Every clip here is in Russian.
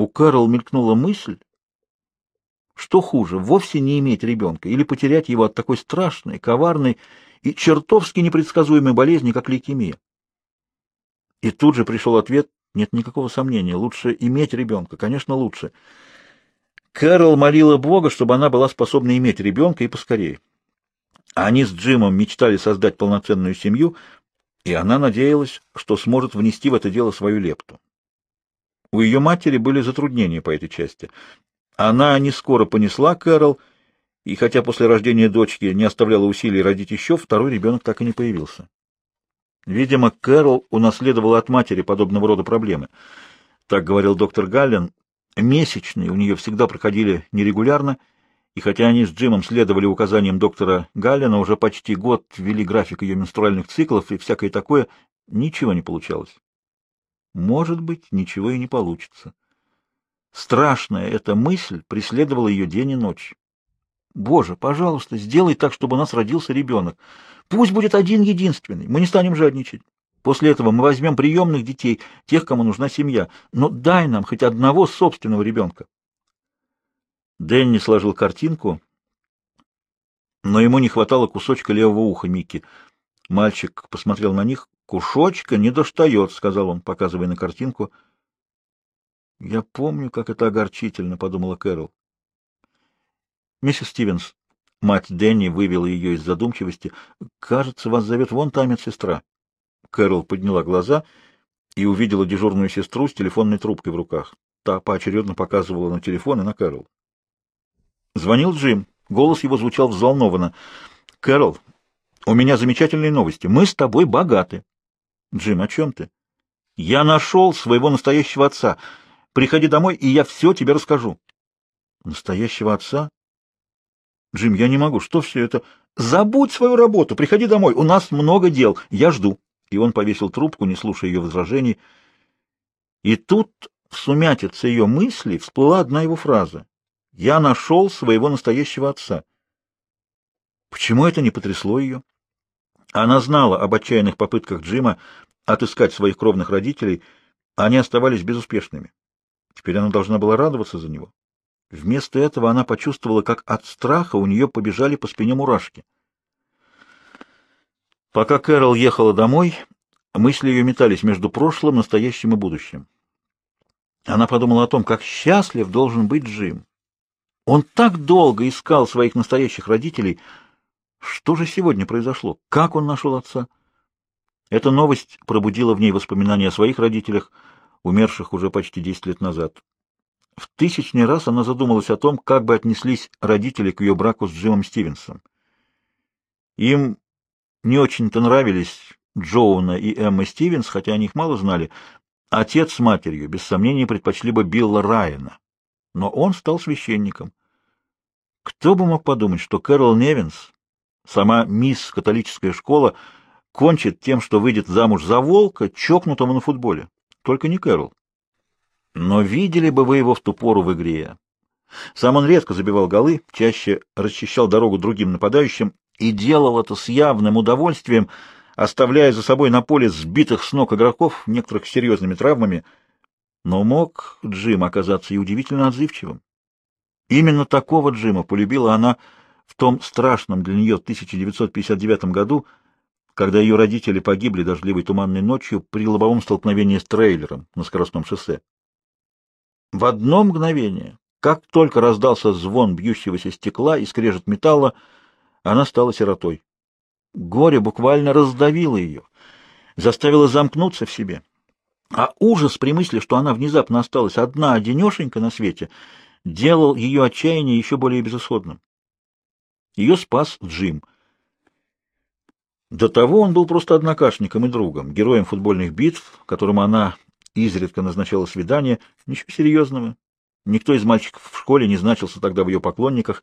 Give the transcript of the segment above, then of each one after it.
У Кэрол мелькнула мысль, что хуже, вовсе не иметь ребенка или потерять его от такой страшной, коварной и чертовски непредсказуемой болезни, как лейкемия. И тут же пришел ответ, нет никакого сомнения, лучше иметь ребенка, конечно, лучше. Кэрол молила Бога, чтобы она была способна иметь ребенка и поскорее. Они с Джимом мечтали создать полноценную семью, и она надеялась, что сможет внести в это дело свою лепту. У ее матери были затруднения по этой части. Она не скоро понесла Кэрол, и хотя после рождения дочки не оставляла усилий родить еще, второй ребенок так и не появился. Видимо, Кэрол унаследовала от матери подобного рода проблемы. Так говорил доктор Галлен. Месячные у нее всегда проходили нерегулярно, и хотя они с Джимом следовали указаниям доктора Галлена, уже почти год вели график ее менструальных циклов и всякое такое, ничего не получалось. Может быть, ничего и не получится. Страшная эта мысль преследовала ее день и ночь. «Боже, пожалуйста, сделай так, чтобы у нас родился ребенок. Пусть будет один-единственный, мы не станем жадничать. После этого мы возьмем приемных детей, тех, кому нужна семья. Но дай нам хоть одного собственного ребенка». Дэнни сложил картинку, но ему не хватало кусочка левого уха Микки. Мальчик посмотрел на них. Кушочка не достает, — сказал он, показывая на картинку. — Я помню, как это огорчительно, — подумала Кэрол. — Миссис Стивенс, мать Дэнни вывела ее из задумчивости, — кажется, вас зовет вон та медсестра. Кэрол подняла глаза и увидела дежурную сестру с телефонной трубкой в руках. Та поочередно показывала на телефон и на Кэрол. Звонил Джим. Голос его звучал взволнованно. — Кэрол, у меня замечательные новости. Мы с тобой богаты. Джим, о чем ты? Я нашел своего настоящего отца. Приходи домой, и я все тебе расскажу. Настоящего отца? Джим, я не могу. Что все это? Забудь свою работу, приходи домой. У нас много дел. Я жду. И он повесил трубку, не слушая ее возражений. И тут в сумятице ее мыслей всплыла одна его фраза. «Я нашел своего настоящего отца». Почему это не потрясло ее? Она знала об отчаянных попытках Джима отыскать своих кровных родителей, а они оставались безуспешными. Теперь она должна была радоваться за него. Вместо этого она почувствовала, как от страха у нее побежали по спине мурашки. Пока Кэрол ехала домой, мысли ее метались между прошлым, настоящим и будущим. Она подумала о том, как счастлив должен быть Джим. Он так долго искал своих настоящих родителей — что же сегодня произошло? Как он нашел отца? Эта новость пробудила в ней воспоминания о своих родителях, умерших уже почти 10 лет назад. В тысячный раз она задумалась о том, как бы отнеслись родители к ее браку с Джимом Стивенсом. Им не очень-то нравились Джоуна и Эмма Стивенс, хотя они их мало знали. Отец с матерью, без сомнения, предпочли бы Билла Райана. Но он стал священником. Кто бы мог подумать, что Кэрол Невинс Сама мисс католическая школа кончит тем, что выйдет замуж за волка, чокнутого на футболе. Только не Кэрол. Но видели бы вы его в ту пору в игре. Сам он редко забивал голы, чаще расчищал дорогу другим нападающим и делал это с явным удовольствием, оставляя за собой на поле сбитых с ног игроков, некоторых с серьезными травмами. Но мог Джим оказаться и удивительно отзывчивым. Именно такого Джима полюбила она, — в том страшном для нее 1959 году, когда ее родители погибли дождливой туманной ночью при лобовом столкновении с трейлером на скоростном шоссе. В одно мгновение, как только раздался звон бьющегося стекла и скрежет металла, она стала сиротой. Горе буквально раздавило ее, заставило замкнуться в себе. А ужас при мысли, что она внезапно осталась одна-одинешенька на свете, делал ее отчаяние еще более безысходным. Ее спас Джим. До того он был просто однокашником и другом, героем футбольных битв, которым она изредка назначала свидания. Ничего серьезного. Никто из мальчиков в школе не значился тогда в ее поклонниках.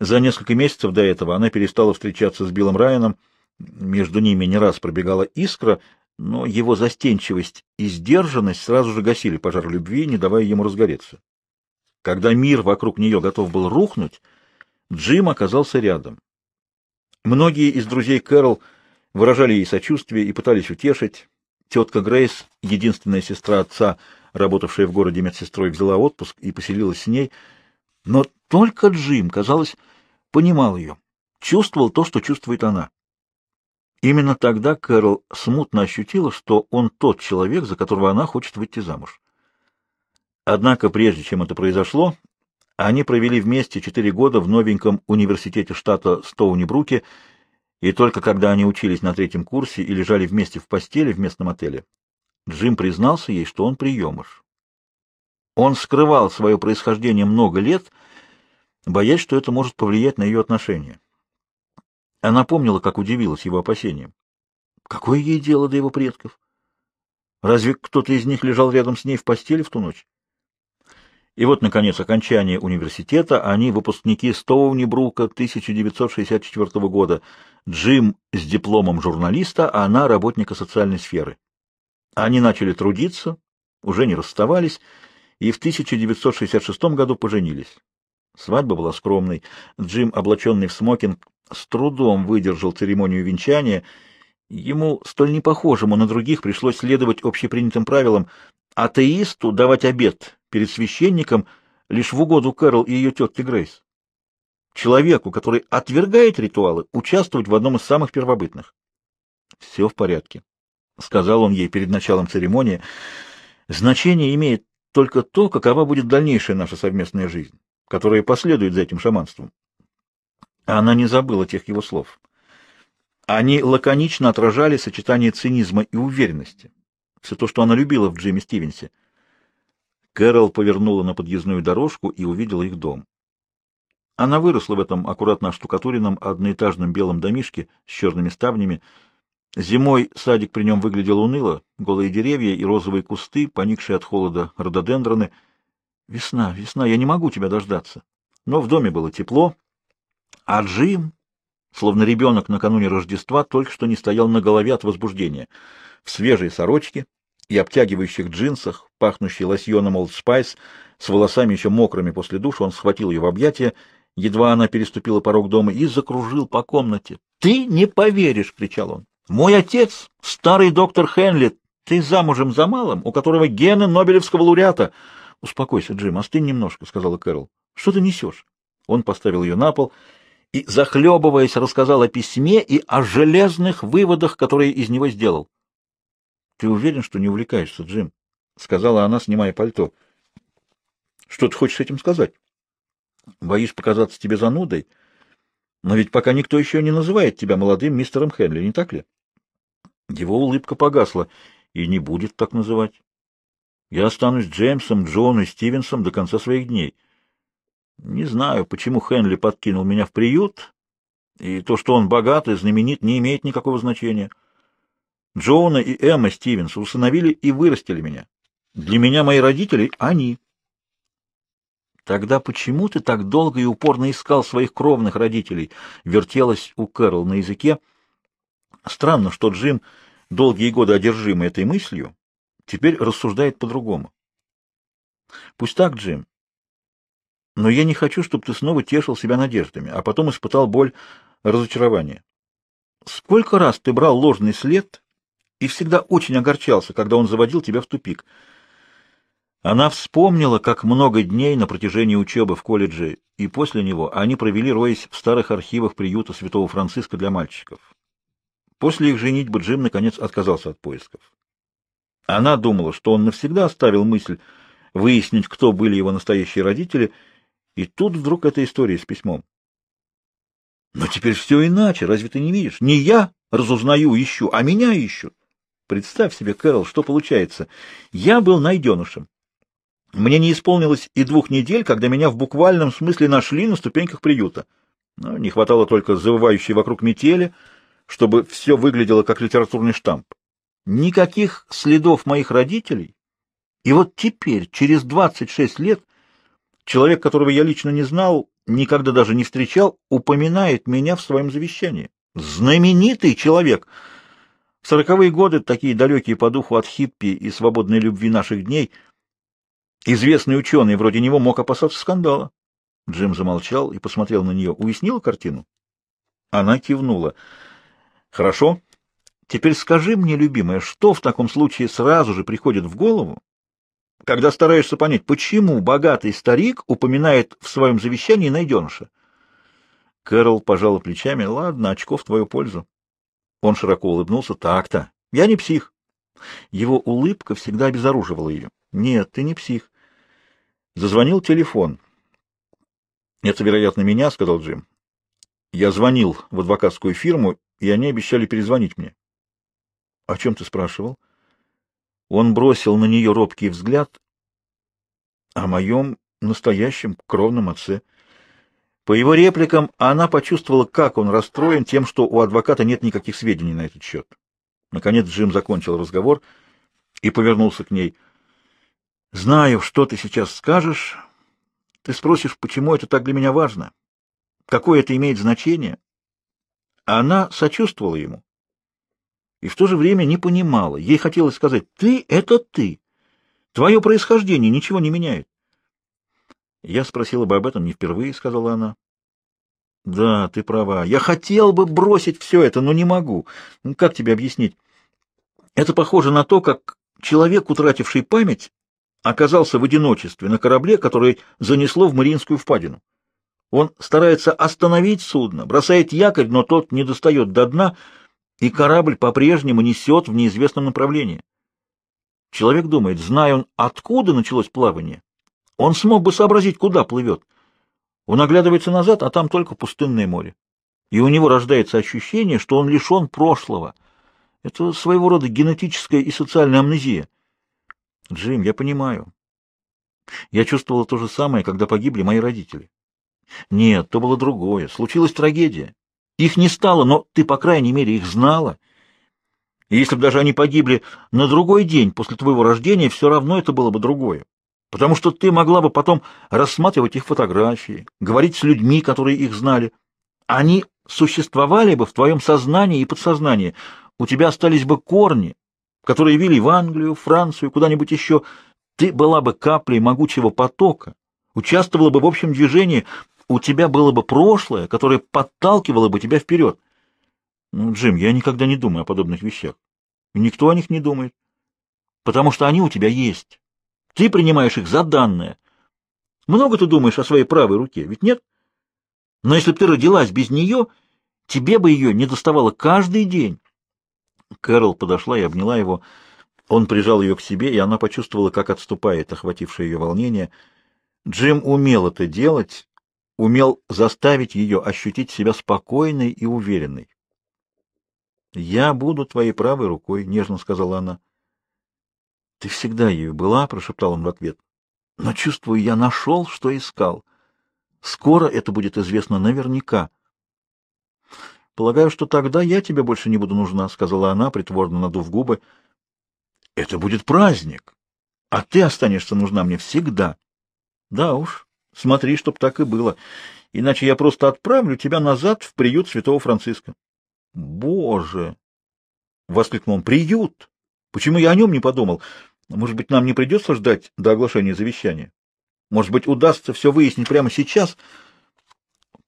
За несколько месяцев до этого она перестала встречаться с Биллом Райаном. Между ними не раз пробегала искра, но его застенчивость и сдержанность сразу же гасили пожар любви, не давая ему разгореться. Когда мир вокруг нее готов был рухнуть, Джим оказался рядом. Многие из друзей Кэрол выражали ей сочувствие и пытались утешить. Тетка Грейс, единственная сестра отца, работавшая в городе медсестрой, взяла отпуск и поселилась с ней. Но только Джим, казалось, понимал ее, чувствовал то, что чувствует она. Именно тогда Кэрол смутно ощутила, что он тот человек, за которого она хочет выйти замуж. Однако, прежде чем это произошло, они провели вместе четыре года в новеньком университете штата Стоуни-Бруке, и только когда они учились на третьем курсе и лежали вместе в постели в местном отеле, Джим признался ей, что он приемыш. Он скрывал свое происхождение много лет, боясь, что это может повлиять на ее отношения. Она помнила, как удивилась его опасениям. Какое ей дело до его предков? Разве кто-то из них лежал рядом с ней в постели в ту ночь? И вот, наконец, окончание университета, они выпускники Стоунибрука 1964 года, Джим с дипломом журналиста, а она работника социальной сферы. Они начали трудиться, уже не расставались, и в 1966 году поженились. Свадьба была скромной. Джим, облаченный в смокинг, с трудом выдержал церемонию венчания. Ему, столь непохожему на других, пришлось следовать общепринятым правилам атеисту давать обед перед священником лишь в угоду Кэрол и ее тетке Грейс. Человеку, который отвергает ритуалы, участвовать в одном из самых первобытных. «Все в порядке», — сказал он ей перед началом церемонии. «Значение имеет только то, какова будет дальнейшая наша совместная жизнь, которая последует за этим шаманством». Она не забыла тех его слов. Они лаконично отражали сочетание цинизма и уверенности. Все то, что она любила в Джиме Стивенсе — Кэрол повернула на подъездную дорожку и увидела их дом. Она выросла в этом аккуратно оштукатуренном одноэтажном белом домишке с черными ставнями. Зимой садик при нем выглядел уныло, голые деревья и розовые кусты, поникшие от холода рододендроны. «Весна, весна, я не могу тебя дождаться». Но в доме было тепло, а Джим, словно ребенок накануне Рождества, только что не стоял на голове от возбуждения. В свежей сорочке, и обтягивающих джинсах, пахнущей лосьоном Old Spice, с волосами еще мокрыми после душа, он схватил ее в объятия, едва она переступила порог дома, и закружил по комнате. «Ты не поверишь!» — кричал он. «Мой отец, старый доктор Хенли, ты замужем за малым, у которого гены Нобелевского лауреата!» «Успокойся, Джим, остынь немножко», — сказала Кэрол. «Что ты несешь?» Он поставил ее на пол и, захлебываясь, рассказал о письме и о железных выводах, которые из него сделал. — Ты уверен, что не увлекаешься, Джим? — сказала она, снимая пальто. — Что ты хочешь этим сказать? — Боишь показаться тебе занудой? Но ведь пока никто еще не называет тебя молодым мистером Хенли, не так ли? Его улыбка погасла. — И не будет так называть. Я останусь Джеймсом, Джоном и Стивенсом до конца своих дней. Не знаю, почему Хенли подкинул меня в приют, и то, что он богат и знаменит, не имеет никакого значения. — Джоуна и Эмма Стивенс усыновили и вырастили меня. Для меня мои родители — они. Тогда почему ты так долго и упорно искал своих кровных родителей? Вертелась у Кэрол на языке. Странно, что Джим, долгие годы одержимый этой мыслью, теперь рассуждает по-другому. Пусть так, Джим. Но я не хочу, чтобы ты снова тешил себя надеждами, а потом испытал боль разочарования. Сколько раз ты брал ложный след и всегда очень огорчался, когда он заводил тебя в тупик. Она вспомнила, как много дней на протяжении учебы в колледже и после него они провели, роясь в старых архивах приюта Святого Франциска для мальчиков. После их женитьбы Джим наконец отказался от поисков. Она думала, что он навсегда оставил мысль выяснить, кто были его настоящие родители, и тут вдруг эта история с письмом. Но теперь все иначе, разве ты не видишь? Не я разузнаю, ищу, а меня ищут. Представь себе, Кэрол, что получается. Я был найденышем. Мне не исполнилось и двух недель, когда меня в буквальном смысле нашли на ступеньках приюта. Но не хватало только завывающей вокруг метели, чтобы все выглядело как литературный штамп. Никаких следов моих родителей. И вот теперь, через 26 лет, человек, которого я лично не знал, никогда даже не встречал, упоминает меня в своем завещании. Знаменитый человек — в сороковые годы, такие далекие по духу от хиппи и свободной любви наших дней, известный ученый вроде него мог опасаться скандала. Джим замолчал и посмотрел на нее. Уяснила картину? Она кивнула. «Хорошо. Теперь скажи мне, любимая, что в таком случае сразу же приходит в голову, когда стараешься понять, почему богатый старик упоминает в своем завещании найденыша?» Кэрол пожала плечами. «Ладно, очков в твою пользу. Он широко улыбнулся. Так-то. Я не псих. Его улыбка всегда обезоруживала ее. Нет, ты не псих. Зазвонил телефон. Это, вероятно, меня, сказал Джим. Я звонил в адвокатскую фирму, и они обещали перезвонить мне. — О чем ты спрашивал? Он бросил на нее робкий взгляд о моем настоящем кровном отце — по его репликам она почувствовала, как он расстроен тем, что у адвоката нет никаких сведений на этот счет. Наконец Джим закончил разговор и повернулся к ней. «Знаю, что ты сейчас скажешь. Ты спросишь, почему это так для меня важно? Какое это имеет значение?» Она сочувствовала ему и в то же время не понимала. Ей хотелось сказать «ты — это ты». Твое происхождение ничего не меняет. Я спросила бы об этом не впервые, сказала она. Да, ты права. Я хотел бы бросить все это, но не могу. Ну, как тебе объяснить? Это похоже на то, как человек, утративший память, оказался в одиночестве на корабле, который занесло в Мариинскую впадину. Он старается остановить судно, бросает якорь, но тот не достает до дна, и корабль по-прежнему несет в неизвестном направлении. Человек думает, зная он, откуда началось плавание, он смог бы сообразить, куда плывет. Он оглядывается назад, а там только пустынное море. И у него рождается ощущение, что он лишен прошлого. Это своего рода генетическая и социальная амнезия. Джим, я понимаю. Я чувствовал то же самое, когда погибли мои родители. Нет, то было другое. Случилась трагедия. Их не стало, но ты, по крайней мере, их знала. И если бы даже они погибли на другой день после твоего рождения, все равно это было бы другое потому что ты могла бы потом рассматривать их фотографии, говорить с людьми, которые их знали. Они существовали бы в твоем сознании и подсознании. У тебя остались бы корни, которые вели в Англию, Францию, куда-нибудь еще. Ты была бы каплей могучего потока, участвовала бы в общем движении, у тебя было бы прошлое, которое подталкивало бы тебя вперед. Ну, Джим, я никогда не думаю о подобных вещах. Никто о них не думает, потому что они у тебя есть. Ты принимаешь их за данное. Много ты думаешь о своей правой руке, ведь нет? Но если бы ты родилась без нее, тебе бы ее не доставало каждый день. Кэрол подошла и обняла его. Он прижал ее к себе, и она почувствовала, как отступает охватившее ее волнение. Джим умел это делать, умел заставить ее ощутить себя спокойной и уверенной. «Я буду твоей правой рукой», — нежно сказала она. Ты всегда ею была, прошептал он в ответ. Но чувствую, я нашел, что искал. Скоро это будет известно наверняка. Полагаю, что тогда я тебе больше не буду нужна, сказала она, притворно надув губы. Это будет праздник, а ты останешься нужна мне всегда. Да уж, смотри, чтоб так и было, иначе я просто отправлю тебя назад в приют Святого Франциска. Боже, воскликнул он. Приют Почему я о нем не подумал? Может быть, нам не придется ждать до оглашения завещания? Может быть, удастся все выяснить прямо сейчас?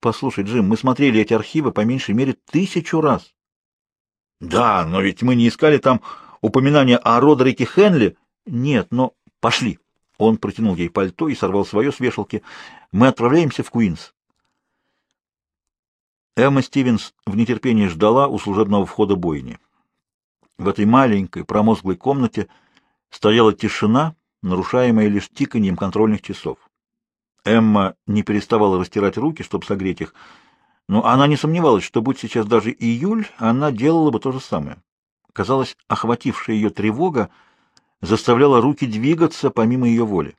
Послушай, Джим, мы смотрели эти архивы по меньшей мере тысячу раз. Да, но ведь мы не искали там упоминания о Родерике Хенли. Нет, но пошли. Он протянул ей пальто и сорвал свое с вешалки. Мы отправляемся в Куинс. Эмма Стивенс в нетерпении ждала у служебного входа бойни. В этой маленькой промозглой комнате стояла тишина, нарушаемая лишь тиканьем контрольных часов. Эмма не переставала растирать руки, чтобы согреть их, но она не сомневалась, что будь сейчас даже июль, она делала бы то же самое. Казалось, охватившая ее тревога заставляла руки двигаться помимо ее воли.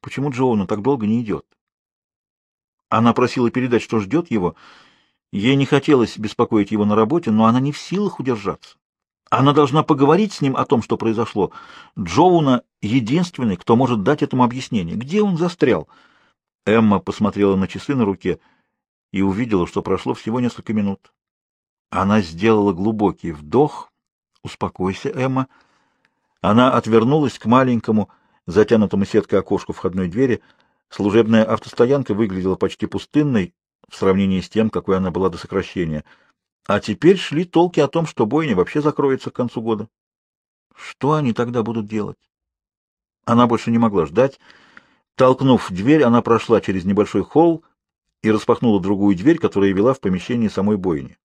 Почему Джоуна так долго не идет? Она просила передать, что ждет его. Ей не хотелось беспокоить его на работе, но она не в силах удержаться. Она должна поговорить с ним о том, что произошло. Джоуна — единственный, кто может дать этому объяснение. Где он застрял? Эмма посмотрела на часы на руке и увидела, что прошло всего несколько минут. Она сделала глубокий вдох. «Успокойся, Эмма». Она отвернулась к маленькому, затянутому сеткой окошку входной двери. Служебная автостоянка выглядела почти пустынной в сравнении с тем, какой она была до сокращения — а теперь шли толки о том, что бойня вообще закроется к концу года. Что они тогда будут делать? Она больше не могла ждать. Толкнув дверь, она прошла через небольшой холл и распахнула другую дверь, которая вела в помещение самой бойни.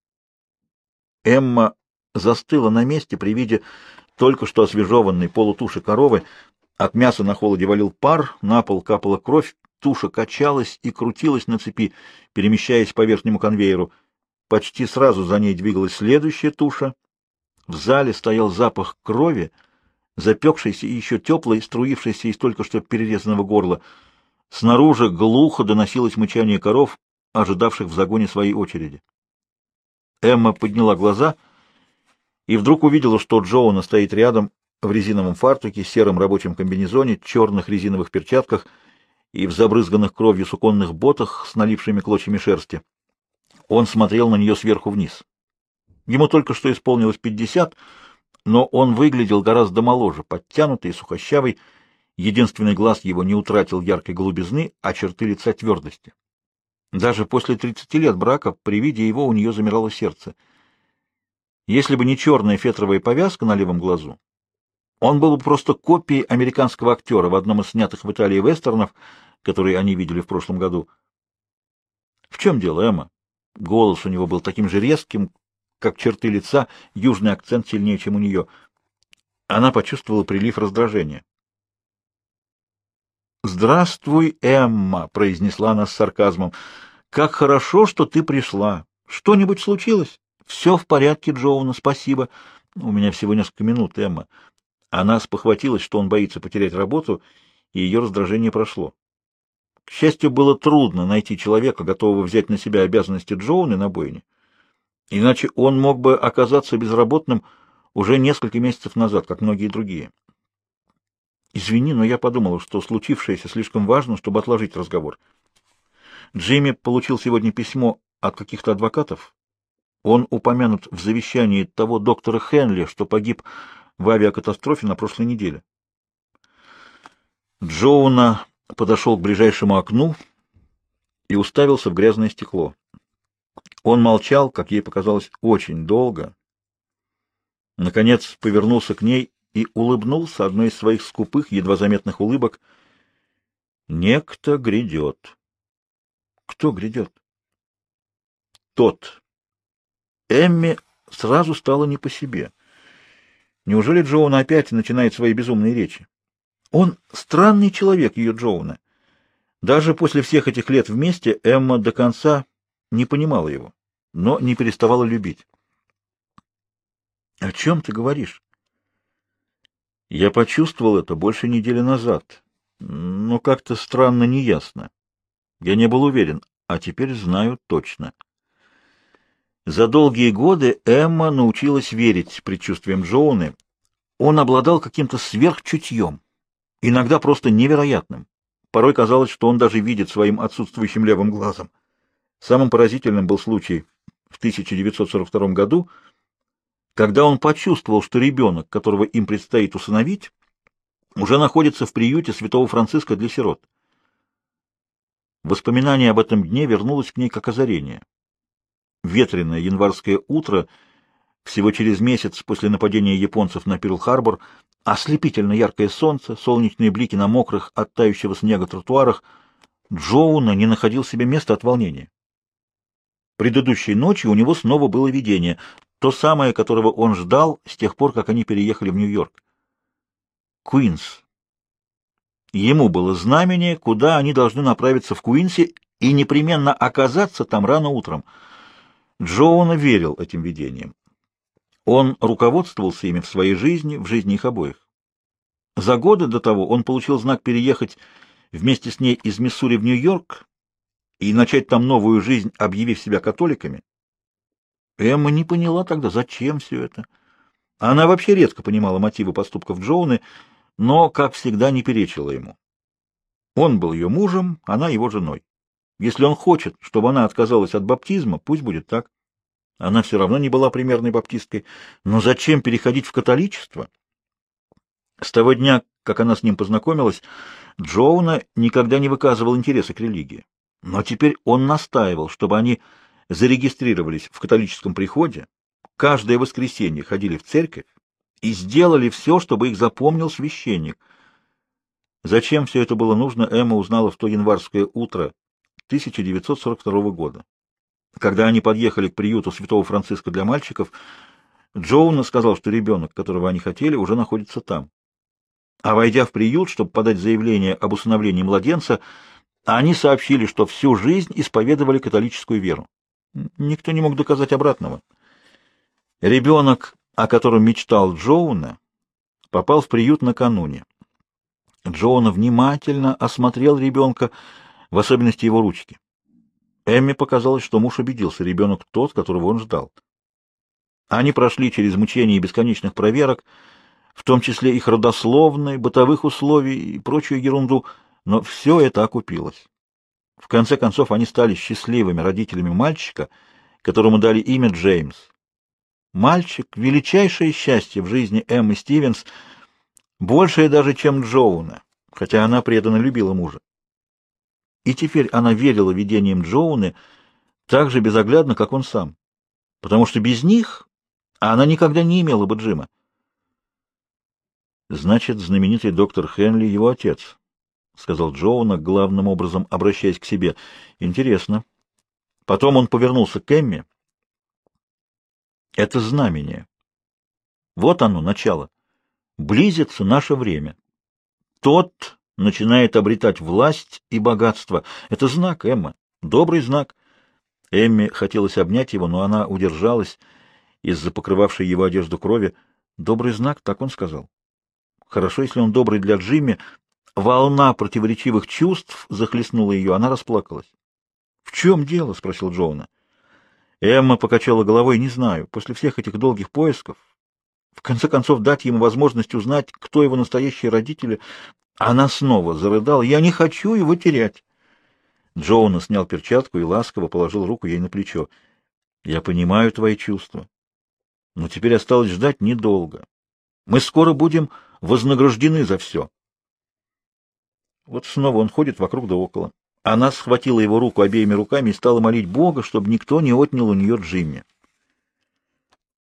Эмма застыла на месте при виде только что освежеванной полутуши коровы. От мяса на холоде валил пар, на пол капала кровь, туша качалась и крутилась на цепи, перемещаясь по верхнему конвейеру — Почти сразу за ней двигалась следующая туша. В зале стоял запах крови, запекшейся и еще теплой, струившейся из только что перерезанного горла. Снаружи глухо доносилось мычание коров, ожидавших в загоне своей очереди. Эмма подняла глаза и вдруг увидела, что Джоуна стоит рядом в резиновом фартуке, сером рабочем комбинезоне, черных резиновых перчатках и в забрызганных кровью суконных ботах с налипшими клочьями шерсти. Он смотрел на нее сверху вниз. Ему только что исполнилось пятьдесят, но он выглядел гораздо моложе, подтянутый и сухощавый. Единственный глаз его не утратил яркой голубизны, а черты лица твердости. Даже после тридцати лет брака при виде его у нее замирало сердце. Если бы не черная фетровая повязка на левом глазу, он был бы просто копией американского актера в одном из снятых в Италии вестернов, которые они видели в прошлом году. — В чем дело, Эмма? Голос у него был таким же резким, как черты лица, южный акцент сильнее, чем у нее. Она почувствовала прилив раздражения. «Здравствуй, Эмма!» — произнесла она с сарказмом. «Как хорошо, что ты пришла! Что-нибудь случилось?» «Все в порядке, Джоуна, спасибо. У меня всего несколько минут, Эмма». Она спохватилась, что он боится потерять работу, и ее раздражение прошло. К счастью, было трудно найти человека, готового взять на себя обязанности Джоуны на бойне, иначе он мог бы оказаться безработным уже несколько месяцев назад, как многие другие. Извини, но я подумал, что случившееся слишком важно, чтобы отложить разговор. Джимми получил сегодня письмо от каких-то адвокатов. Он упомянут в завещании того доктора Хенли, что погиб в авиакатастрофе на прошлой неделе. Джоуна подошел к ближайшему окну и уставился в грязное стекло. Он молчал, как ей показалось, очень долго. Наконец повернулся к ней и улыбнулся одной из своих скупых, едва заметных улыбок. «Некто грядет». «Кто грядет?» «Тот». Эмми сразу стало не по себе. Неужели Джоун опять начинает свои безумные речи? Он странный человек, ее Джоуна. Даже после всех этих лет вместе Эмма до конца не понимала его, но не переставала любить. — О чем ты говоришь? — Я почувствовал это больше недели назад, но как-то странно неясно. Я не был уверен, а теперь знаю точно. За долгие годы Эмма научилась верить предчувствиям Джоуны. Он обладал каким-то сверхчутьем иногда просто невероятным. Порой казалось, что он даже видит своим отсутствующим левым глазом. Самым поразительным был случай в 1942 году, когда он почувствовал, что ребенок, которого им предстоит усыновить, уже находится в приюте святого Франциска для сирот. Воспоминание об этом дне вернулось к ней как озарение. Ветреное январское утро — всего через месяц после нападения японцев на Перл-Харбор ослепительно яркое солнце, солнечные блики на мокрых от тающего снега тротуарах, Джоуна не находил себе места от волнения. Предыдущей ночью у него снова было видение, то самое, которого он ждал с тех пор, как они переехали в Нью-Йорк. Куинс. Ему было знамение, куда они должны направиться в Куинсе и непременно оказаться там рано утром. Джоуна верил этим видениям. Он руководствовался ими в своей жизни, в жизни их обоих. За годы до того он получил знак переехать вместе с ней из Миссури в Нью-Йорк и начать там новую жизнь, объявив себя католиками. Эмма не поняла тогда, зачем все это. Она вообще редко понимала мотивы поступков Джоуны, но, как всегда, не перечила ему. Он был ее мужем, она его женой. Если он хочет, чтобы она отказалась от баптизма, пусть будет так. Она все равно не была примерной баптисткой. Но зачем переходить в католичество? С того дня, как она с ним познакомилась, Джоуна никогда не выказывал интереса к религии. Но теперь он настаивал, чтобы они зарегистрировались в католическом приходе, каждое воскресенье ходили в церковь и сделали все, чтобы их запомнил священник. Зачем все это было нужно, Эмма узнала в то январское утро 1942 года. Когда они подъехали к приюту Святого Франциска для мальчиков, Джоуна сказал, что ребенок, которого они хотели, уже находится там. А войдя в приют, чтобы подать заявление об усыновлении младенца, они сообщили, что всю жизнь исповедовали католическую веру. Никто не мог доказать обратного. Ребенок, о котором мечтал Джоуна, попал в приют накануне. Джоуна внимательно осмотрел ребенка, в особенности его ручки. Эмме показалось, что муж убедился, ребенок тот, которого он ждал. Они прошли через мучения и бесконечных проверок, в том числе их родословной, бытовых условий и прочую ерунду, но все это окупилось. В конце концов, они стали счастливыми родителями мальчика, которому дали имя Джеймс. Мальчик — величайшее счастье в жизни Эммы Стивенс, большее даже, чем Джоуна, хотя она преданно любила мужа. И теперь она верила видениям Джоуны так же безоглядно, как он сам, потому что без них она никогда не имела бы Джима. «Значит, знаменитый доктор Хенли — его отец», — сказал Джоуна, главным образом обращаясь к себе. «Интересно». Потом он повернулся к Эмми. «Это знамение. Вот оно, начало. Близится наше время. Тот, начинает обретать власть и богатство. Это знак, Эмма, добрый знак. Эмме хотелось обнять его, но она удержалась из-за покрывавшей его одежду крови. Добрый знак, так он сказал. Хорошо, если он добрый для Джимми. Волна противоречивых чувств захлестнула ее, она расплакалась. — В чем дело? — спросил Джоуна. Эмма покачала головой, не знаю, после всех этих долгих поисков. В конце концов, дать ему возможность узнать, кто его настоящие родители, она снова зарыдала. «Я не хочу его терять!» Джоуна снял перчатку и ласково положил руку ей на плечо. «Я понимаю твои чувства, но теперь осталось ждать недолго. Мы скоро будем вознаграждены за все». Вот снова он ходит вокруг да около. Она схватила его руку обеими руками и стала молить Бога, чтобы никто не отнял у нее Джимми.